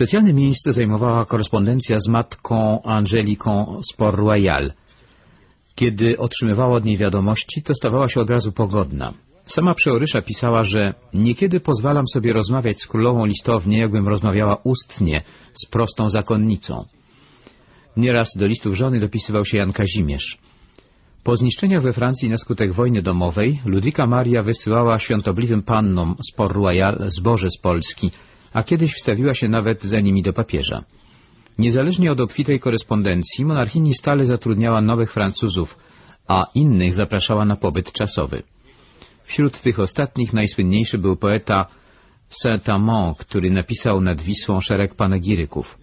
Specjalne miejsce zajmowała korespondencja z matką Angeliką z Port-Royal. Kiedy otrzymywała od niej wiadomości, to stawała się od razu pogodna. Sama przeorysza pisała, że niekiedy pozwalam sobie rozmawiać z królową listownie, jakbym rozmawiała ustnie z prostą zakonnicą. Nieraz do listów żony dopisywał się Jan Kazimierz. Po zniszczeniach we Francji na skutek wojny domowej Ludwika Maria wysyłała świątobliwym pannom z Port Royal zboże z Polski, a kiedyś wstawiła się nawet za nimi do papieża. Niezależnie od obfitej korespondencji, monarchini stale zatrudniała nowych Francuzów, a innych zapraszała na pobyt czasowy. Wśród tych ostatnich najsłynniejszy był poeta Saint-Amand, który napisał nad Wisłą szereg panegiryków.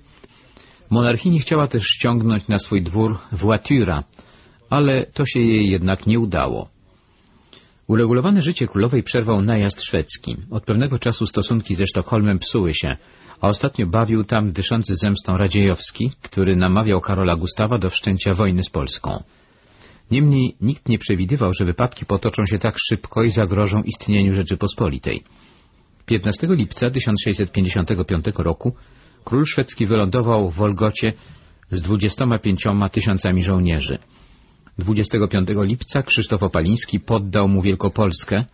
Monarchini chciała też ściągnąć na swój dwór Włatura, ale to się jej jednak nie udało. Uregulowane życie królowej przerwał najazd szwedzki. Od pewnego czasu stosunki ze Sztokholmem psuły się, a ostatnio bawił tam dyszący zemstą Radziejowski, który namawiał Karola Gustawa do wszczęcia wojny z Polską. Niemniej nikt nie przewidywał, że wypadki potoczą się tak szybko i zagrożą istnieniu Rzeczypospolitej. 15 lipca 1655 roku król szwedzki wylądował w Wolgocie z 25 tysiącami żołnierzy. 25 lipca Krzysztof Opaliński poddał mu Wielkopolskę,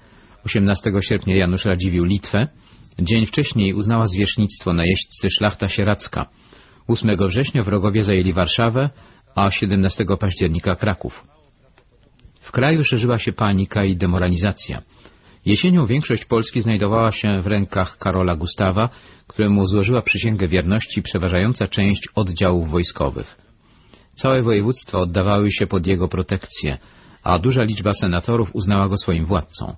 18 sierpnia Janusz Radziwił Litwę, dzień wcześniej uznała zwierzchnictwo najeźdźcy szlachta sieracka. 8 września wrogowie zajęli Warszawę, a 17 października Kraków. W kraju szerzyła się panika i demoralizacja. Jesienią większość Polski znajdowała się w rękach Karola Gustawa, któremu złożyła przysięgę wierności przeważająca część oddziałów wojskowych. Całe województwa oddawały się pod jego protekcję, a duża liczba senatorów uznała go swoim władcą.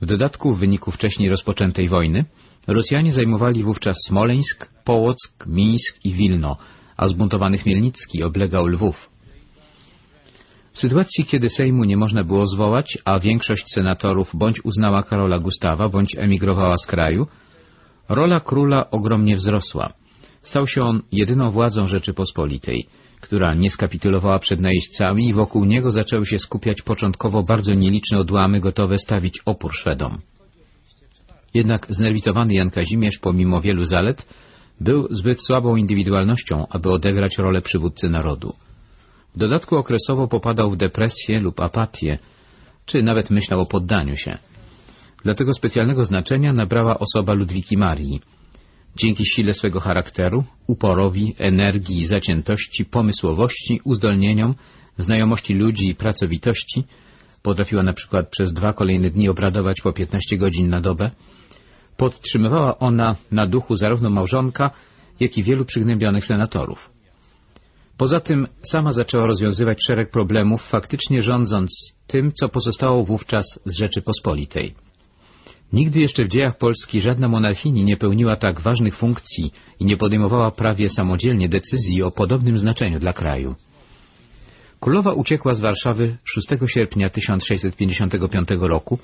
W dodatku w wyniku wcześniej rozpoczętej wojny Rosjanie zajmowali wówczas Smoleńsk, Połock, Mińsk i Wilno, a zbuntowany Chmielnicki oblegał Lwów. W sytuacji, kiedy Sejmu nie można było zwołać, a większość senatorów bądź uznała Karola Gustawa, bądź emigrowała z kraju, rola króla ogromnie wzrosła. Stał się on jedyną władzą Rzeczypospolitej, która nie skapitulowała przed najeźdźcami i wokół niego zaczęły się skupiać początkowo bardzo nieliczne odłamy gotowe stawić opór Szwedom. Jednak znerwicowany Jan Kazimierz, pomimo wielu zalet, był zbyt słabą indywidualnością, aby odegrać rolę przywódcy narodu. W dodatku okresowo popadał w depresję lub apatię, czy nawet myślał o poddaniu się. Dlatego specjalnego znaczenia nabrała osoba Ludwiki Marii. Dzięki sile swego charakteru, uporowi, energii, zaciętości, pomysłowości, uzdolnieniom, znajomości ludzi i pracowitości, potrafiła na przykład przez dwa kolejne dni obradować po 15 godzin na dobę, podtrzymywała ona na duchu zarówno małżonka, jak i wielu przygnębionych senatorów. Poza tym sama zaczęła rozwiązywać szereg problemów, faktycznie rządząc tym, co pozostało wówczas z Rzeczypospolitej. Nigdy jeszcze w dziejach Polski żadna monarchini nie pełniła tak ważnych funkcji i nie podejmowała prawie samodzielnie decyzji o podobnym znaczeniu dla kraju. Królowa uciekła z Warszawy 6 sierpnia 1655 roku,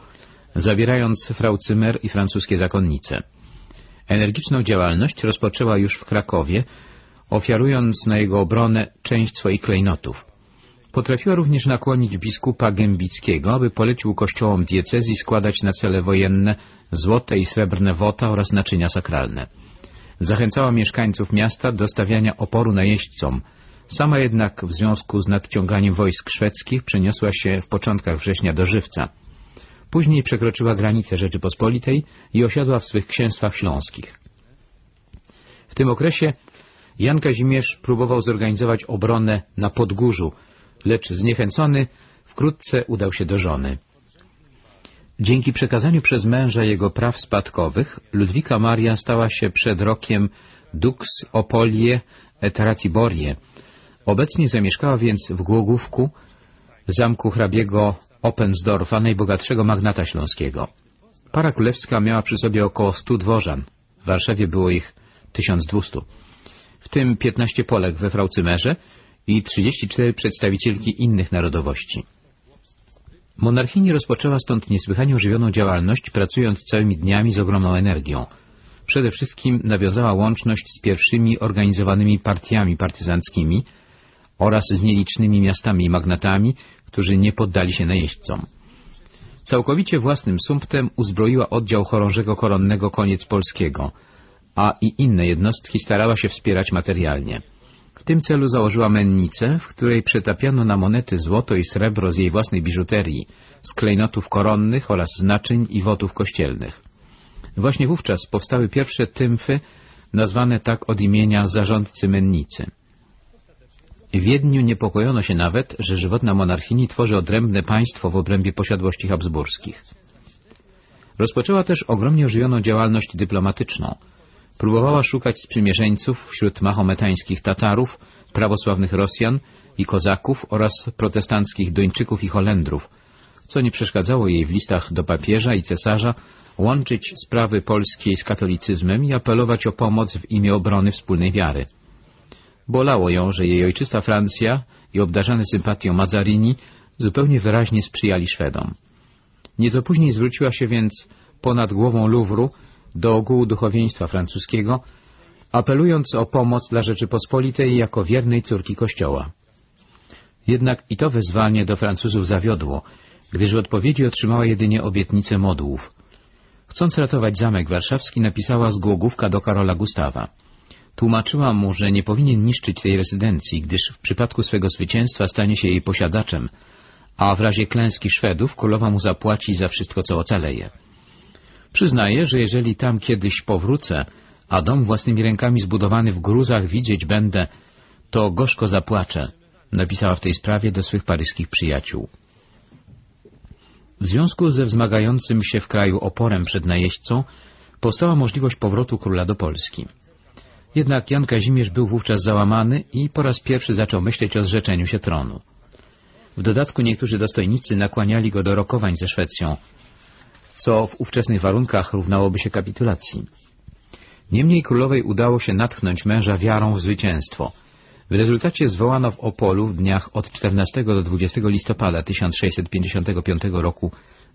zabierając frau Cymer i francuskie zakonnice. Energiczną działalność rozpoczęła już w Krakowie, ofiarując na jego obronę część swoich klejnotów. Potrafiła również nakłonić biskupa Gębickiego, aby polecił kościołom diecezji składać na cele wojenne złote i srebrne wota oraz naczynia sakralne. Zachęcała mieszkańców miasta do stawiania oporu najeźdźcom. Sama jednak w związku z nadciąganiem wojsk szwedzkich przeniosła się w początkach września do Żywca. Później przekroczyła granice Rzeczypospolitej i osiadła w swych księstwach śląskich. W tym okresie Jan Kazimierz próbował zorganizować obronę na Podgórzu, lecz zniechęcony wkrótce udał się do żony. Dzięki przekazaniu przez męża jego praw spadkowych, Ludwika Maria stała się przed rokiem dux Opolie et Ratiborie. Obecnie zamieszkała więc w Głogówku, zamku hrabiego Opensdorfa, najbogatszego magnata śląskiego. Para królewska miała przy sobie około stu dworzan. W Warszawie było ich 1200 w tym 15 Polek we Fraucymerze i 34 przedstawicielki innych narodowości. Monarchini rozpoczęła stąd niesłychanie ożywioną działalność, pracując całymi dniami z ogromną energią. Przede wszystkim nawiązała łączność z pierwszymi organizowanymi partiami partyzanckimi oraz z nielicznymi miastami i magnatami, którzy nie poddali się najeźdźcom. Całkowicie własnym sumptem uzbroiła oddział chorążego koronnego Koniec Polskiego – a i inne jednostki starała się wspierać materialnie. W tym celu założyła mennicę, w której przetapiano na monety złoto i srebro z jej własnej biżuterii, z klejnotów koronnych oraz z naczyń i wotów kościelnych. Właśnie wówczas powstały pierwsze tymfy, nazwane tak od imienia zarządcy mennicy. W Wiedniu niepokojono się nawet, że żywotna monarchini tworzy odrębne państwo w obrębie posiadłości habsburskich. Rozpoczęła też ogromnie ożywioną działalność dyplomatyczną. Próbowała szukać sprzymierzeńców wśród mahometańskich Tatarów, prawosławnych Rosjan i Kozaków oraz protestanckich Duńczyków i Holendrów, co nie przeszkadzało jej w listach do papieża i cesarza łączyć sprawy polskiej z katolicyzmem i apelować o pomoc w imię obrony wspólnej wiary. Bolało ją, że jej ojczysta Francja i obdarzany sympatią Mazzarini zupełnie wyraźnie sprzyjali Szwedom. Nieco później zwróciła się więc ponad głową Luwru do ogółu duchowieństwa francuskiego, apelując o pomoc dla Rzeczypospolitej jako wiernej córki Kościoła. Jednak i to wezwanie do Francuzów zawiodło, gdyż w odpowiedzi otrzymała jedynie obietnicę modłów. Chcąc ratować zamek warszawski, napisała z Głogówka do Karola Gustawa. Tłumaczyła mu, że nie powinien niszczyć tej rezydencji, gdyż w przypadku swego zwycięstwa stanie się jej posiadaczem, a w razie klęski Szwedów królowa mu zapłaci za wszystko, co ocaleje. Przyznaję, że jeżeli tam kiedyś powrócę, a dom własnymi rękami zbudowany w gruzach widzieć będę, to gorzko zapłaczę, napisała w tej sprawie do swych paryskich przyjaciół. W związku ze wzmagającym się w kraju oporem przed najeźdźcą powstała możliwość powrotu króla do Polski. Jednak Jan Kazimierz był wówczas załamany i po raz pierwszy zaczął myśleć o zrzeczeniu się tronu. W dodatku niektórzy dostojnicy nakłaniali go do rokowań ze Szwecją, co w ówczesnych warunkach równałoby się kapitulacji. Niemniej królowej udało się natchnąć męża wiarą w zwycięstwo. W rezultacie zwołano w Opolu w dniach od 14 do 20 listopada 1655 roku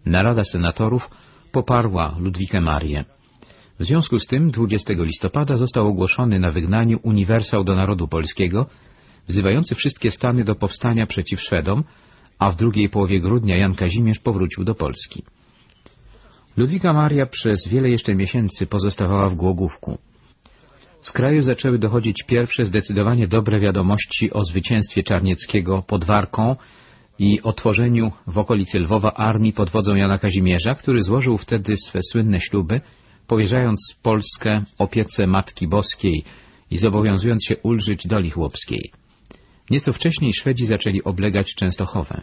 Narada Senatorów poparła Ludwikę Marię. W związku z tym 20 listopada został ogłoszony na wygnaniu uniwersał do narodu polskiego, wzywający wszystkie stany do powstania przeciw Szwedom, a w drugiej połowie grudnia Jan Kazimierz powrócił do Polski. Ludwika Maria przez wiele jeszcze miesięcy pozostawała w Głogówku. Z kraju zaczęły dochodzić pierwsze zdecydowanie dobre wiadomości o zwycięstwie Czarnieckiego pod Warką i o tworzeniu w okolicy Lwowa armii pod wodzą Jana Kazimierza, który złożył wtedy swe słynne śluby, powierzając Polskę opiece Matki Boskiej i zobowiązując się ulżyć doli chłopskiej. Nieco wcześniej Szwedzi zaczęli oblegać Częstochowę.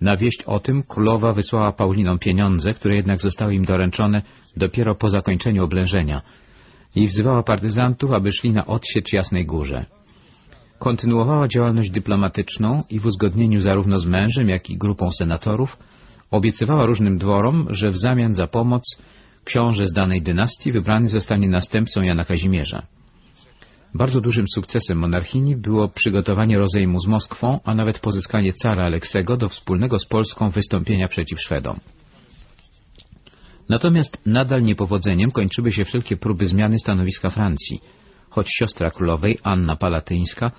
Na wieść o tym królowa wysłała Paulinom pieniądze, które jednak zostały im doręczone dopiero po zakończeniu oblężenia i wzywała partyzantów, aby szli na odsiecz Jasnej Górze. Kontynuowała działalność dyplomatyczną i w uzgodnieniu zarówno z mężem, jak i grupą senatorów obiecywała różnym dworom, że w zamian za pomoc książę z danej dynastii wybrany zostanie następcą Jana Kazimierza. Bardzo dużym sukcesem monarchini było przygotowanie rozejmu z Moskwą, a nawet pozyskanie cara Aleksego do wspólnego z Polską wystąpienia przeciw Szwedom. Natomiast nadal niepowodzeniem kończyły się wszelkie próby zmiany stanowiska Francji, choć siostra królowej, Anna Palatyńska,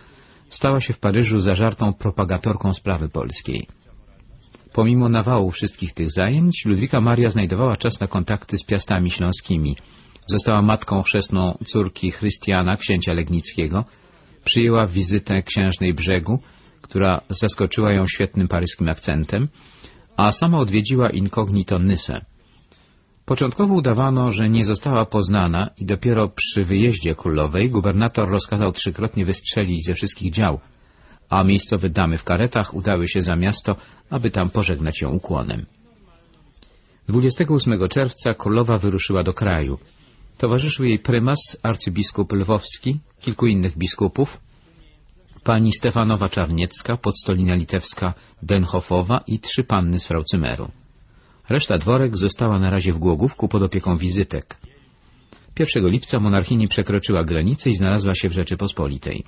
stała się w Paryżu zażartą propagatorką sprawy polskiej. Pomimo nawału wszystkich tych zajęć, Ludwika Maria znajdowała czas na kontakty z piastami śląskimi – Została matką chrzestną córki Chrystiana, księcia Legnickiego. Przyjęła wizytę księżnej Brzegu, która zaskoczyła ją świetnym paryskim akcentem, a sama odwiedziła incognito Nysę. Początkowo udawano, że nie została poznana i dopiero przy wyjeździe królowej gubernator rozkazał trzykrotnie wystrzelić ze wszystkich dział, a miejscowe damy w karetach udały się za miasto, aby tam pożegnać ją ukłonem. 28 czerwca królowa wyruszyła do kraju. Towarzyszył jej prymas, arcybiskup lwowski, kilku innych biskupów, pani Stefanowa Czarniecka, podstolina litewska Denhofowa i trzy panny z Fraucymeru. Reszta dworek została na razie w Głogówku pod opieką wizytek. 1 lipca monarchini przekroczyła granicę i znalazła się w Rzeczypospolitej.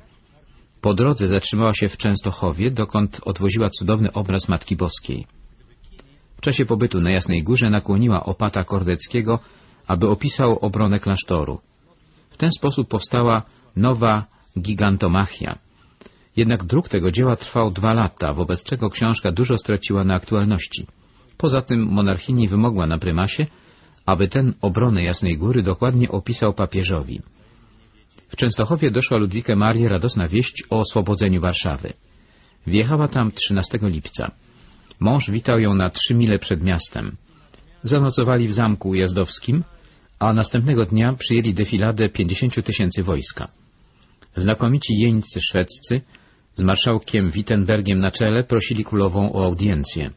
Po drodze zatrzymała się w Częstochowie, dokąd odwoziła cudowny obraz Matki Boskiej. W czasie pobytu na Jasnej Górze nakłoniła opata Kordeckiego aby opisał obronę klasztoru. W ten sposób powstała nowa gigantomachia. Jednak druk tego dzieła trwał dwa lata, wobec czego książka dużo straciła na aktualności. Poza tym monarchini wymogła na prymasie, aby ten obronę Jasnej Góry dokładnie opisał papieżowi. W Częstochowie doszła Ludwikę Marię radosna wieść o oswobodzeniu Warszawy. Wjechała tam 13 lipca. Mąż witał ją na trzy mile przed miastem. Zanocowali w zamku ujazdowskim, a następnego dnia przyjęli defiladę 50 tysięcy wojska. Znakomici jeńcy szwedzcy z marszałkiem Wittenbergiem na czele prosili królową o audiencję.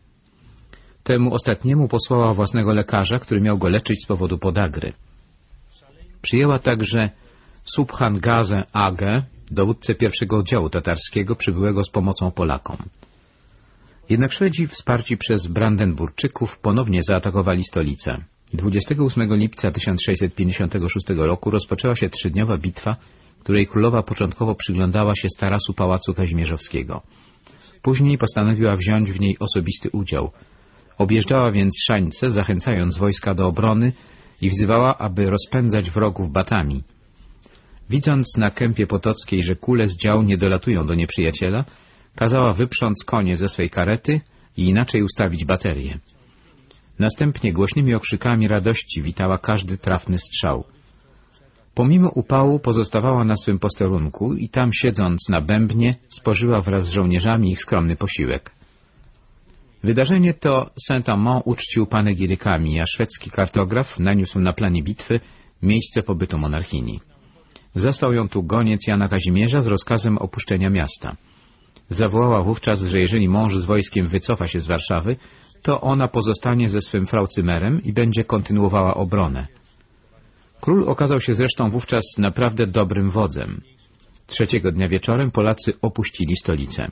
Temu ostatniemu posłała własnego lekarza, który miał go leczyć z powodu podagry. Przyjęła także Subhan Gazę Age, dowódcę pierwszego oddziału tatarskiego przybyłego z pomocą Polakom. Jednak Szwedzi, wsparci przez Brandenburczyków, ponownie zaatakowali stolicę. 28 lipca 1656 roku rozpoczęła się trzydniowa bitwa, której królowa początkowo przyglądała się z tarasu Pałacu Kazimierzowskiego. Później postanowiła wziąć w niej osobisty udział. Objeżdżała więc szańce, zachęcając wojska do obrony i wzywała, aby rozpędzać wrogów batami. Widząc na kępie potockiej, że kule z dział nie dolatują do nieprzyjaciela, kazała wyprząc konie ze swej karety i inaczej ustawić baterię. Następnie głośnymi okrzykami radości witała każdy trafny strzał. Pomimo upału pozostawała na swym posterunku i tam siedząc na bębnie spożyła wraz z żołnierzami ich skromny posiłek. Wydarzenie to Saint-Amand uczcił panegirykami, a szwedzki kartograf naniósł na planie bitwy miejsce pobytu monarchini. Zastał ją tu goniec Jana Kazimierza z rozkazem opuszczenia miasta. Zawołała wówczas, że jeżeli mąż z wojskiem wycofa się z Warszawy, to ona pozostanie ze swym fraucymerem i będzie kontynuowała obronę. Król okazał się zresztą wówczas naprawdę dobrym wodzem. Trzeciego dnia wieczorem Polacy opuścili stolicę.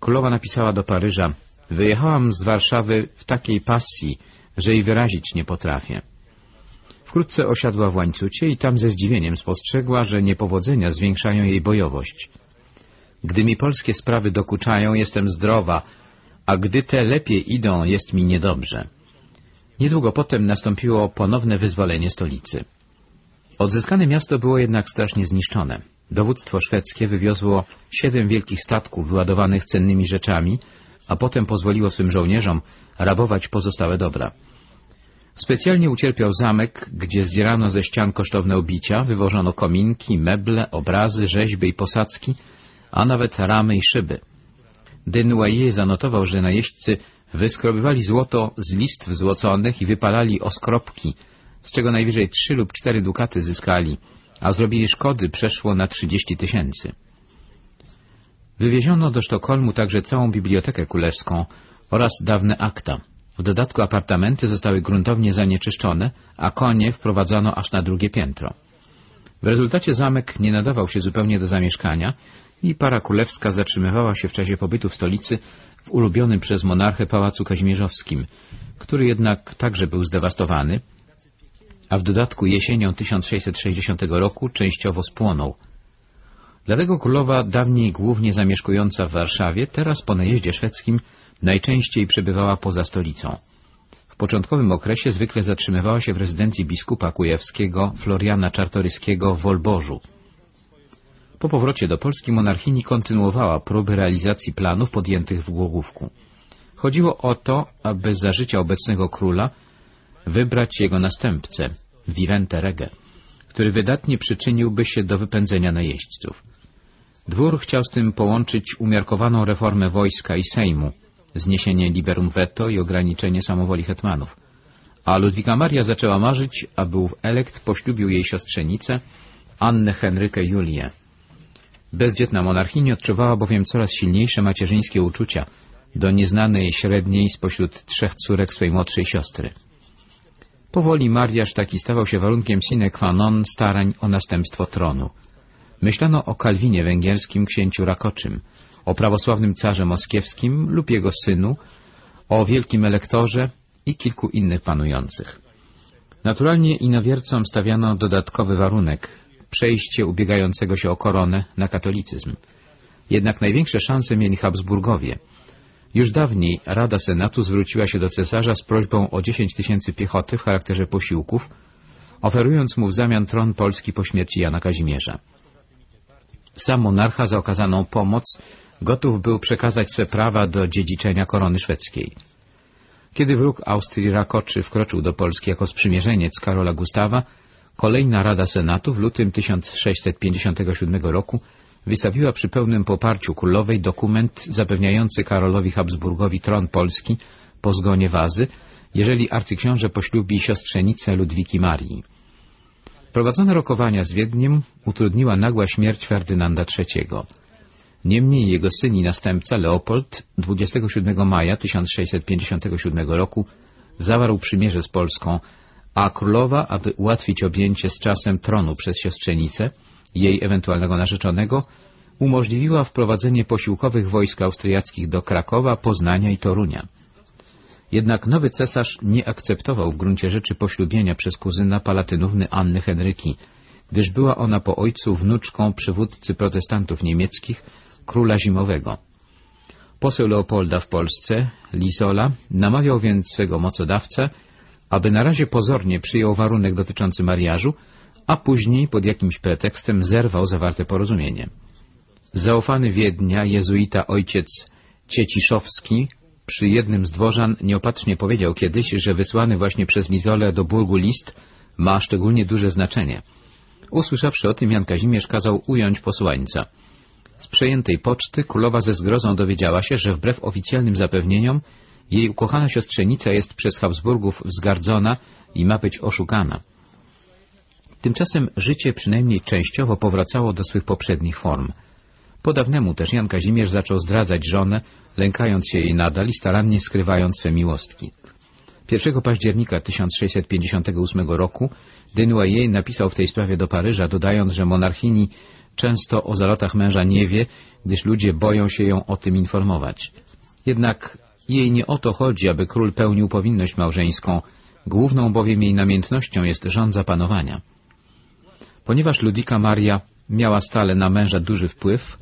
Królowa napisała do Paryża Wyjechałam z Warszawy w takiej pasji, że jej wyrazić nie potrafię. Wkrótce osiadła w łańcucie i tam ze zdziwieniem spostrzegła, że niepowodzenia zwiększają jej bojowość. Gdy mi polskie sprawy dokuczają, jestem zdrowa, a gdy te lepiej idą, jest mi niedobrze. Niedługo potem nastąpiło ponowne wyzwolenie stolicy. Odzyskane miasto było jednak strasznie zniszczone. Dowództwo szwedzkie wywiozło siedem wielkich statków wyładowanych cennymi rzeczami, a potem pozwoliło swym żołnierzom rabować pozostałe dobra. Specjalnie ucierpiał zamek, gdzie zdzierano ze ścian kosztowne obicia, wywożono kominki, meble, obrazy, rzeźby i posadzki, a nawet ramy i szyby. Desnoyers zanotował, że najeźdźcy wyskrobywali złoto z listw złoconych i wypalali oskropki, z czego najwyżej trzy lub cztery dukaty zyskali, a zrobili szkody przeszło na trzydzieści tysięcy. Wywieziono do Sztokholmu także całą bibliotekę królewską oraz dawne akta. W dodatku apartamenty zostały gruntownie zanieczyszczone, a konie wprowadzono aż na drugie piętro. W rezultacie zamek nie nadawał się zupełnie do zamieszkania i para królewska zatrzymywała się w czasie pobytu w stolicy w ulubionym przez monarchę pałacu kazimierzowskim, który jednak także był zdewastowany, a w dodatku jesienią 1660 roku częściowo spłonął. Dlatego królowa, dawniej głównie zamieszkująca w Warszawie, teraz po najeździe szwedzkim najczęściej przebywała poza stolicą. W początkowym okresie zwykle zatrzymywała się w rezydencji biskupa kujewskiego Floriana Czartoryskiego w Wolborzu. Po powrocie do Polski monarchini kontynuowała próby realizacji planów podjętych w Głogówku. Chodziło o to, aby za życia obecnego króla wybrać jego następcę, Vivente Rege, który wydatnie przyczyniłby się do wypędzenia najeźdźców. Dwór chciał z tym połączyć umiarkowaną reformę wojska i Sejmu, zniesienie liberum veto i ograniczenie samowoli hetmanów. A Ludwika Maria zaczęła marzyć, aby ów elekt poślubił jej siostrzenicę, Annę Henrykę Julię. Bezdzietna monarchini odczuwała bowiem coraz silniejsze macierzyńskie uczucia do nieznanej średniej spośród trzech córek swej młodszej siostry. Powoli mariaż taki stawał się warunkiem sine qua non starań o następstwo tronu. Myślano o Kalwinie węgierskim księciu Rakoczym, o prawosławnym carze moskiewskim lub jego synu, o wielkim elektorze i kilku innych panujących. Naturalnie inowiercom stawiano dodatkowy warunek przejście ubiegającego się o koronę na katolicyzm. Jednak największe szanse mieli Habsburgowie. Już dawniej Rada Senatu zwróciła się do cesarza z prośbą o 10 tysięcy piechoty w charakterze posiłków, oferując mu w zamian tron Polski po śmierci Jana Kazimierza. Sam monarcha za okazaną pomoc gotów był przekazać swe prawa do dziedziczenia korony szwedzkiej. Kiedy wróg Austrii Rakoczy wkroczył do Polski jako sprzymierzeniec Karola Gustawa, kolejna Rada Senatu w lutym 1657 roku wystawiła przy pełnym poparciu królowej dokument zapewniający Karolowi Habsburgowi tron Polski po zgonie Wazy, jeżeli arcyksiąże poślubi siostrzenicę Ludwiki Marii. Prowadzone rokowania z Wiedniem utrudniła nagła śmierć Ferdynanda III. Niemniej jego syn i następca Leopold 27 maja 1657 roku zawarł przymierze z Polską, a królowa, aby ułatwić objęcie z czasem tronu przez siostrzenicę, jej ewentualnego narzeczonego, umożliwiła wprowadzenie posiłkowych wojsk austriackich do Krakowa, Poznania i Torunia. Jednak nowy cesarz nie akceptował w gruncie rzeczy poślubienia przez kuzyna palatynówny Anny Henryki, gdyż była ona po ojcu wnuczką przywódcy protestantów niemieckich, króla zimowego. Poseł Leopolda w Polsce, Lisola, namawiał więc swego mocodawcę, aby na razie pozornie przyjął warunek dotyczący mariażu, a później pod jakimś pretekstem zerwał zawarte porozumienie. Zaufany Wiednia jezuita ojciec Cieciszowski przy jednym z dworzan nieopatrznie powiedział kiedyś, że wysłany właśnie przez Lizolę do Burgu list ma szczególnie duże znaczenie. Usłyszawszy o tym, Jan Kazimierz kazał ująć posłańca. Z przejętej poczty królowa ze zgrozą dowiedziała się, że wbrew oficjalnym zapewnieniom jej ukochana siostrzenica jest przez Habsburgów wzgardzona i ma być oszukana. Tymczasem życie przynajmniej częściowo powracało do swych poprzednich form. Po dawnemu też Jan Kazimierz zaczął zdradzać żonę, lękając się jej nadal i starannie skrywając swe miłostki. 1 października 1658 roku Desnoyers napisał w tej sprawie do Paryża, dodając, że monarchini często o zalotach męża nie wie, gdyż ludzie boją się ją o tym informować. Jednak jej nie o to chodzi, aby król pełnił powinność małżeńską, główną bowiem jej namiętnością jest rządza panowania. Ponieważ Ludwika Maria miała stale na męża duży wpływ,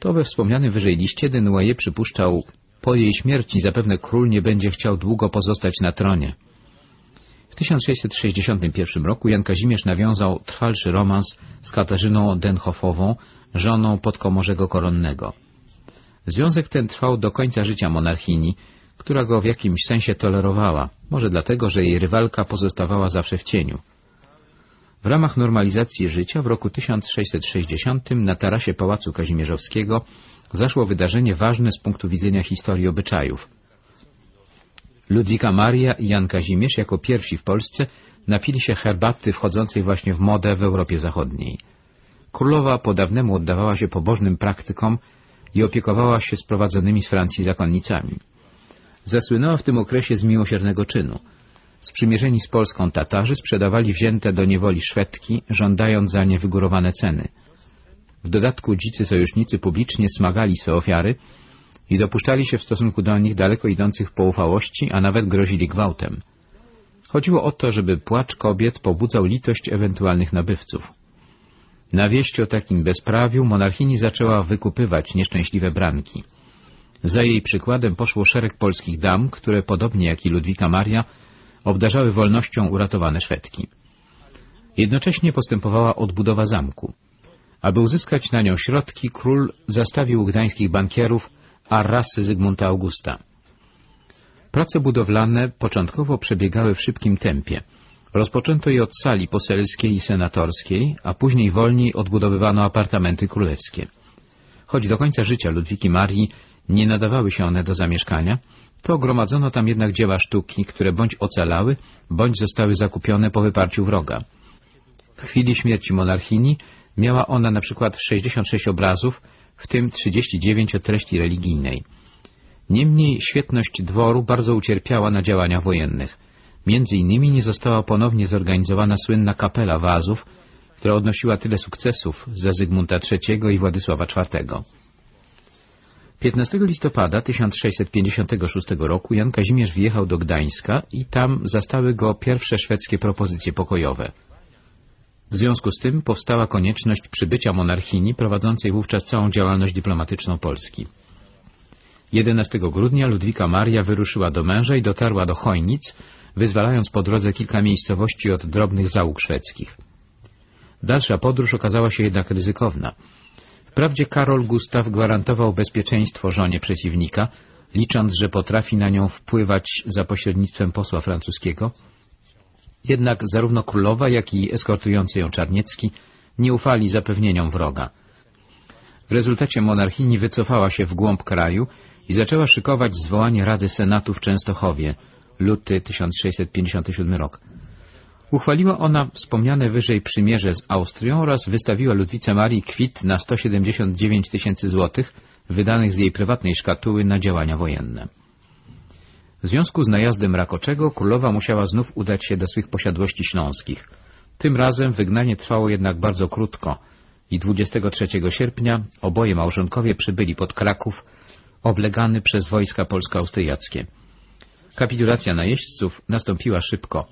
to we wspomnianym wyżej liście Desnoyers przypuszczał, po jej śmierci zapewne król nie będzie chciał długo pozostać na tronie. W 1661 roku Jan Kazimierz nawiązał trwalszy romans z Katarzyną Denhoffową, żoną podkomorzego koronnego. Związek ten trwał do końca życia monarchini, która go w jakimś sensie tolerowała, może dlatego, że jej rywalka pozostawała zawsze w cieniu. W ramach normalizacji życia w roku 1660 na tarasie Pałacu Kazimierzowskiego zaszło wydarzenie ważne z punktu widzenia historii obyczajów. Ludwika Maria i Jan Kazimierz jako pierwsi w Polsce napili się herbaty wchodzącej właśnie w modę w Europie Zachodniej. Królowa po dawnemu oddawała się pobożnym praktykom i opiekowała się sprowadzonymi z Francji zakonnicami. Zasłynęła w tym okresie z miłosiernego czynu. Sprzymierzeni z Polską Tatarzy sprzedawali wzięte do niewoli Szwedki, żądając za nie wygórowane ceny. W dodatku dzicy sojusznicy publicznie smagali swe ofiary i dopuszczali się w stosunku do nich daleko idących poufałości, a nawet grozili gwałtem. Chodziło o to, żeby płacz kobiet pobudzał litość ewentualnych nabywców. Na wieść o takim bezprawiu monarchini zaczęła wykupywać nieszczęśliwe branki. Za jej przykładem poszło szereg polskich dam, które, podobnie jak i Ludwika Maria, obdarzały wolnością uratowane Szwedki. Jednocześnie postępowała odbudowa zamku. Aby uzyskać na nią środki, król zastawił gdańskich bankierów Arrasy Zygmunta Augusta. Prace budowlane początkowo przebiegały w szybkim tempie. Rozpoczęto je od sali poselskiej i senatorskiej, a później wolniej odbudowywano apartamenty królewskie. Choć do końca życia Ludwiki Marii nie nadawały się one do zamieszkania, to gromadzono tam jednak dzieła sztuki, które bądź ocalały, bądź zostały zakupione po wyparciu wroga. W chwili śmierci monarchini miała ona na przykład 66 obrazów, w tym 39 o treści religijnej. Niemniej świetność dworu bardzo ucierpiała na działaniach wojennych. Między innymi nie została ponownie zorganizowana słynna kapela wazów, która odnosiła tyle sukcesów za Zygmunta III i Władysława IV. 15 listopada 1656 roku Jan Kazimierz wjechał do Gdańska i tam zastały go pierwsze szwedzkie propozycje pokojowe. W związku z tym powstała konieczność przybycia monarchini prowadzącej wówczas całą działalność dyplomatyczną Polski. 11 grudnia Ludwika Maria wyruszyła do męża i dotarła do Chojnic, wyzwalając po drodze kilka miejscowości od drobnych załóg szwedzkich. Dalsza podróż okazała się jednak ryzykowna. Wprawdzie Karol Gustaw gwarantował bezpieczeństwo żonie przeciwnika, licząc, że potrafi na nią wpływać za pośrednictwem posła francuskiego. Jednak zarówno królowa, jak i eskortujący ją Czarniecki nie ufali zapewnieniom wroga. W rezultacie monarchini wycofała się w głąb kraju i zaczęła szykować zwołanie Rady Senatu w Częstochowie, luty 1657 rok. Uchwaliła ona wspomniane wyżej przymierze z Austrią oraz wystawiła Ludwice Marii kwit na 179 tysięcy złotych wydanych z jej prywatnej szkatuły na działania wojenne. W związku z najazdem Rakoczego królowa musiała znów udać się do swych posiadłości śląskich. Tym razem wygnanie trwało jednak bardzo krótko i 23 sierpnia oboje małżonkowie przybyli pod Kraków, oblegany przez wojska polsko-austriackie. Kapitulacja najeźdźców nastąpiła szybko.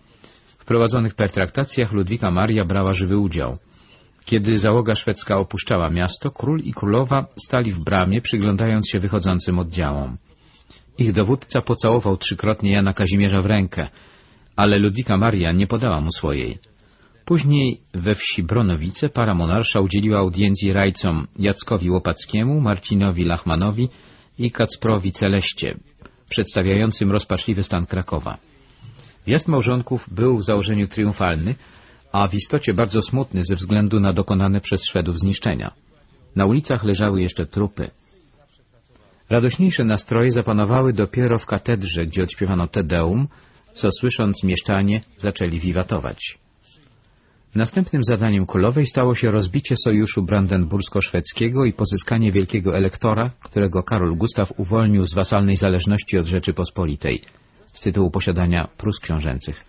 W prowadzonych pertraktacjach Ludwika Maria brała żywy udział. Kiedy załoga szwedzka opuszczała miasto, król i królowa stali w bramie, przyglądając się wychodzącym oddziałom. Ich dowódca pocałował trzykrotnie Jana Kazimierza w rękę, ale Ludwika Maria nie podała mu swojej. Później we wsi Bronowice para monarsza udzieliła audiencji rajcom Jackowi Łopackiemu, Marcinowi Lachmanowi i Kacprowi Celeście, przedstawiającym rozpaczliwy stan Krakowa. Wjazd małżonków był w założeniu triumfalny, a w istocie bardzo smutny ze względu na dokonane przez Szwedów zniszczenia. Na ulicach leżały jeszcze trupy. Radośniejsze nastroje zapanowały dopiero w katedrze, gdzie odśpiewano Tedeum, co słysząc mieszczanie zaczęli wiwatować. Następnym zadaniem królowej stało się rozbicie sojuszu brandenbursko-szwedzkiego i pozyskanie wielkiego elektora, którego Karol Gustaw uwolnił z wasalnej zależności od Rzeczypospolitej z tytułu posiadania Prus książęcych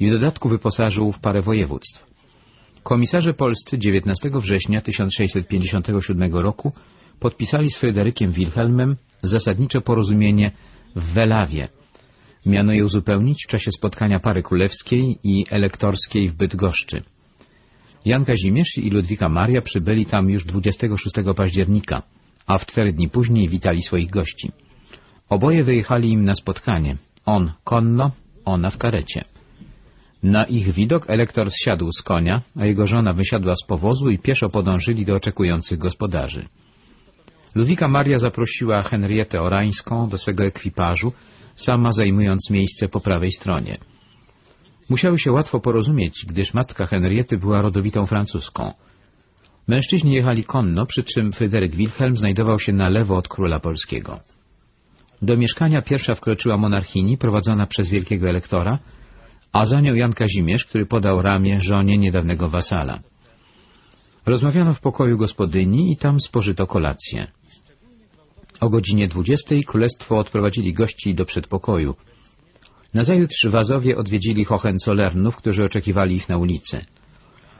i w dodatku wyposażył w parę województw. Komisarze polscy 19 września 1657 roku podpisali z Fryderykiem Wilhelmem zasadnicze porozumienie w Welawie. Miano je uzupełnić w czasie spotkania pary królewskiej i elektorskiej w Bydgoszczy. Jan Kazimierz i Ludwika Maria przybyli tam już 26 października, a w cztery dni później witali swoich gości. Oboje wyjechali im na spotkanie. On konno, ona w karecie. Na ich widok elektor zsiadł z konia, a jego żona wysiadła z powozu i pieszo podążyli do oczekujących gospodarzy. Ludwika Maria zaprosiła Henrietę Orańską do swego ekwipażu, sama zajmując miejsce po prawej stronie. Musiały się łatwo porozumieć, gdyż matka Henriety była rodowitą francuską. Mężczyźni jechali konno, przy czym Fryderyk Wilhelm znajdował się na lewo od króla polskiego. Do mieszkania pierwsza wkroczyła monarchini prowadzona przez wielkiego elektora, a za nią Jan Kazimierz, który podał ramię żonie niedawnego wasala. Rozmawiano w pokoju gospodyni i tam spożyto kolację. O godzinie dwudziestej królestwo odprowadzili gości do przedpokoju. Nazajutrz wazowie odwiedzili Hohenzollernów, którzy oczekiwali ich na ulicy.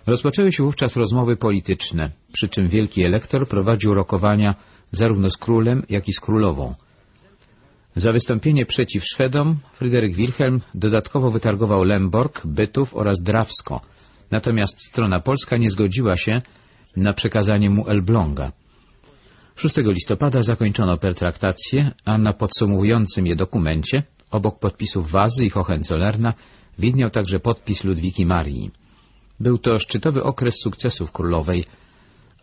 Rozpoczęły się wówczas rozmowy polityczne, przy czym wielki elektor prowadził rokowania zarówno z królem, jak i z królową. Za wystąpienie przeciw Szwedom Fryderyk Wilhelm dodatkowo wytargował Lemborg, Bytów oraz Drawsko, natomiast strona polska nie zgodziła się na przekazanie mu Elbląga. 6 listopada zakończono pertraktację, a na podsumowującym je dokumencie, obok podpisów Wazy i Hohenzollerna, widniał także podpis Ludwiki Marii. Był to szczytowy okres sukcesów królowej,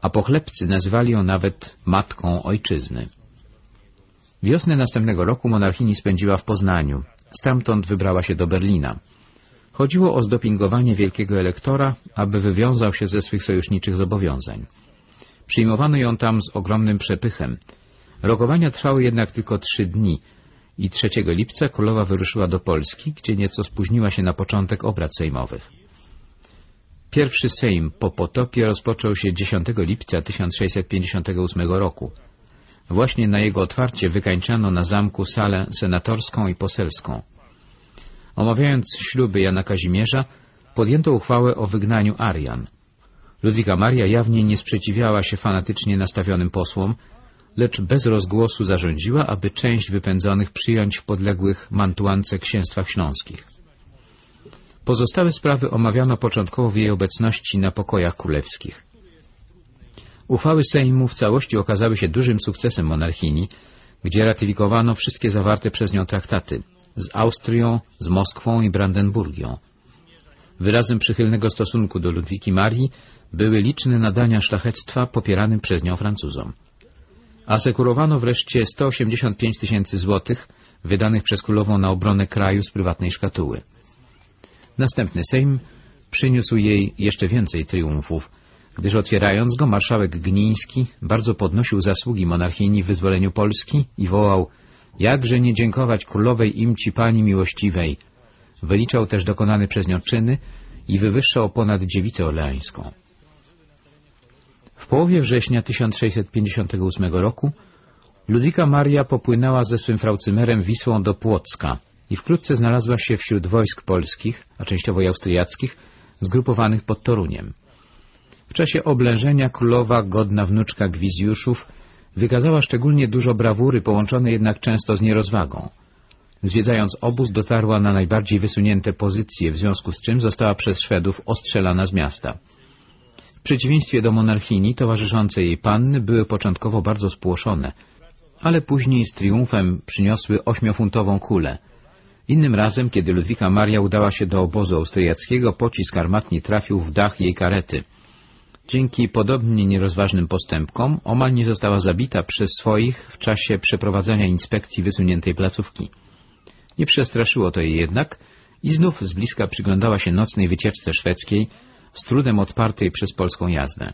a pochlebcy nazywali ją nawet matką ojczyzny. Wiosnę następnego roku monarchini spędziła w Poznaniu. Stamtąd wybrała się do Berlina. Chodziło o zdopingowanie wielkiego elektora, aby wywiązał się ze swych sojuszniczych zobowiązań. Przyjmowano ją tam z ogromnym przepychem. Rokowania trwały jednak tylko trzy dni i 3 lipca królowa wyruszyła do Polski, gdzie nieco spóźniła się na początek obrad sejmowych. Pierwszy sejm po potopie rozpoczął się 10 lipca 1658 roku. Właśnie na jego otwarcie wykańczano na zamku salę senatorską i poselską. Omawiając śluby Jana Kazimierza, podjęto uchwałę o wygnaniu Arian. Ludwika Maria jawnie nie sprzeciwiała się fanatycznie nastawionym posłom, lecz bez rozgłosu zarządziła, aby część wypędzonych przyjąć w podległych Mantuance księstwach śląskich. Pozostałe sprawy omawiano początkowo w jej obecności na pokojach królewskich. Uchwały Sejmu w całości okazały się dużym sukcesem monarchini, gdzie ratyfikowano wszystkie zawarte przez nią traktaty z Austrią, z Moskwą i Brandenburgią. Wyrazem przychylnego stosunku do Ludwiki Marii były liczne nadania szlachectwa popieranym przez nią Francuzom. Asekurowano wreszcie 185 tysięcy złotych wydanych przez królową na obronę kraju z prywatnej szkatuły. Następny Sejm przyniósł jej jeszcze więcej triumfów, gdyż otwierając go marszałek Gniński bardzo podnosił zasługi monarchini w wyzwoleniu Polski i wołał Jakże nie dziękować królowej im ci pani miłościwej. Wyliczał też dokonane przez nią czyny i wywyższał ponad dziewicę orleańską. W połowie września 1658 roku Ludwika Maria popłynęła ze swym fraucymerem Wisłą do Płocka i wkrótce znalazła się wśród wojsk polskich, a częściowo austriackich, zgrupowanych pod Toruniem. W czasie oblężenia królowa, godna wnuczka Gwizjuszów, wykazała szczególnie dużo brawury, połączone jednak często z nierozwagą. Zwiedzając obóz dotarła na najbardziej wysunięte pozycje, w związku z czym została przez Szwedów ostrzelana z miasta. Przeciwieństwie do monarchini, towarzyszące jej panny były początkowo bardzo spłoszone, ale później z triumfem przyniosły ośmiofuntową kulę. Innym razem, kiedy Ludwika Maria udała się do obozu austriackiego, pocisk armatni trafił w dach jej karety. Dzięki podobnie nierozważnym postępkom omal nie została zabita przez swoich w czasie przeprowadzania inspekcji wysuniętej placówki. Nie przestraszyło to jej jednak i znów z bliska przyglądała się nocnej wycieczce szwedzkiej, z trudem odpartej przez polską jazdę.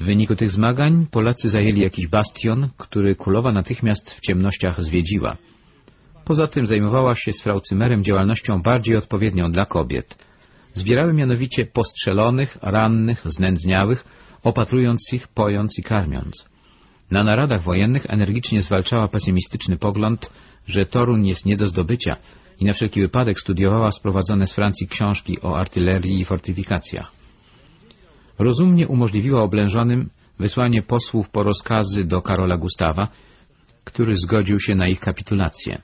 W wyniku tych zmagań Polacy zajęli jakiś bastion, który królowa natychmiast w ciemnościach zwiedziła. Poza tym zajmowała się z fraucymerem działalnością bardziej odpowiednią dla kobiet. Zbierały mianowicie postrzelonych, rannych, znędzniałych, opatrując ich, pojąc i karmiąc. Na naradach wojennych energicznie zwalczała pesymistyczny pogląd, że Torun jest nie do zdobycia i na wszelki wypadek studiowała sprowadzone z Francji książki o artylerii i fortyfikacjach. Rozumnie umożliwiła oblężonym wysłanie posłów po rozkazy do Karola Gustawa, który zgodził się na ich kapitulację.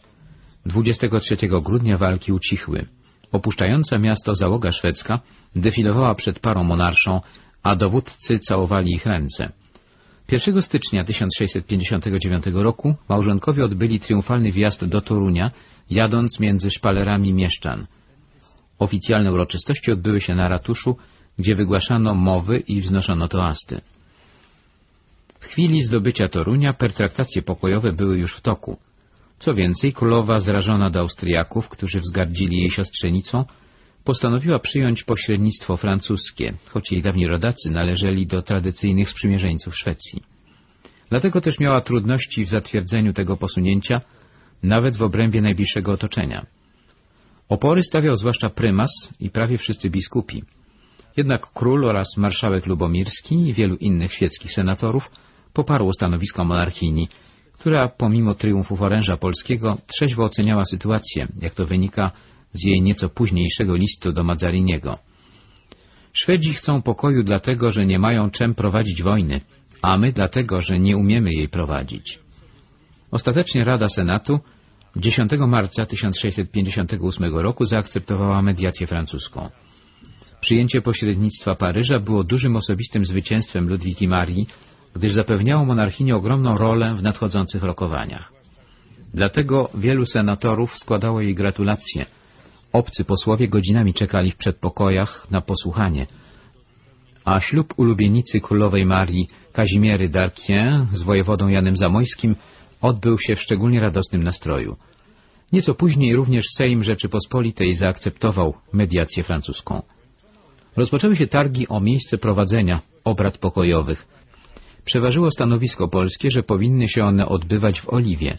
23 grudnia walki ucichły. Opuszczająca miasto załoga szwedzka defilowała przed parą monarszą, a dowódcy całowali ich ręce. 1 stycznia 1659 roku małżonkowie odbyli triumfalny wjazd do Torunia, jadąc między szpalerami mieszczan. Oficjalne uroczystości odbyły się na ratuszu, gdzie wygłaszano mowy i wznoszono toasty. W chwili zdobycia Torunia pertraktacje pokojowe były już w toku. Co więcej, królowa, zrażona do Austriaków, którzy wzgardzili jej siostrzenicą, postanowiła przyjąć pośrednictwo francuskie, choć jej dawni rodacy należeli do tradycyjnych sprzymierzeńców Szwecji. Dlatego też miała trudności w zatwierdzeniu tego posunięcia, nawet w obrębie najbliższego otoczenia. Opory stawiał zwłaszcza prymas i prawie wszyscy biskupi. Jednak król oraz marszałek Lubomirski i wielu innych świeckich senatorów poparło stanowisko monarchini, która pomimo triumfów oręża polskiego trzeźwo oceniała sytuację, jak to wynika z jej nieco późniejszego listu do Mazzariniego. Szwedzi chcą pokoju dlatego, że nie mają czym prowadzić wojny, a my dlatego, że nie umiemy jej prowadzić. Ostatecznie Rada Senatu 10 marca 1658 roku zaakceptowała mediację francuską. Przyjęcie pośrednictwa Paryża było dużym osobistym zwycięstwem Ludwiki Marii, gdyż zapewniało monarchinie ogromną rolę w nadchodzących rokowaniach. Dlatego wielu senatorów składało jej gratulacje. Obcy posłowie godzinami czekali w przedpokojach na posłuchanie, a ślub ulubienicy królowej Marii Kazimiery d'Arquien z wojewodą Janem Zamojskim odbył się w szczególnie radosnym nastroju. Nieco później również Sejm Rzeczypospolitej zaakceptował mediację francuską. Rozpoczęły się targi o miejsce prowadzenia obrad pokojowych. Przeważyło stanowisko polskie, że powinny się one odbywać w Oliwie.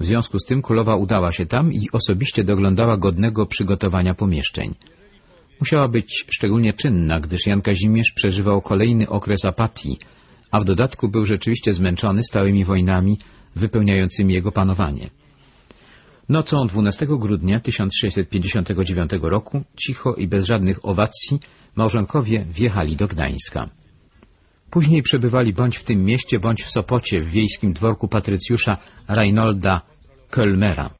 W związku z tym królowa udała się tam i osobiście doglądała godnego przygotowania pomieszczeń. Musiała być szczególnie czynna, gdyż Jan Kazimierz przeżywał kolejny okres apatii, a w dodatku był rzeczywiście zmęczony stałymi wojnami wypełniającymi jego panowanie. Nocą 12 grudnia 1659 roku, cicho i bez żadnych owacji, małżonkowie wjechali do Gdańska. Później przebywali bądź w tym mieście, bądź w Sopocie, w wiejskim dworku patrycjusza Reinolda Kölmera.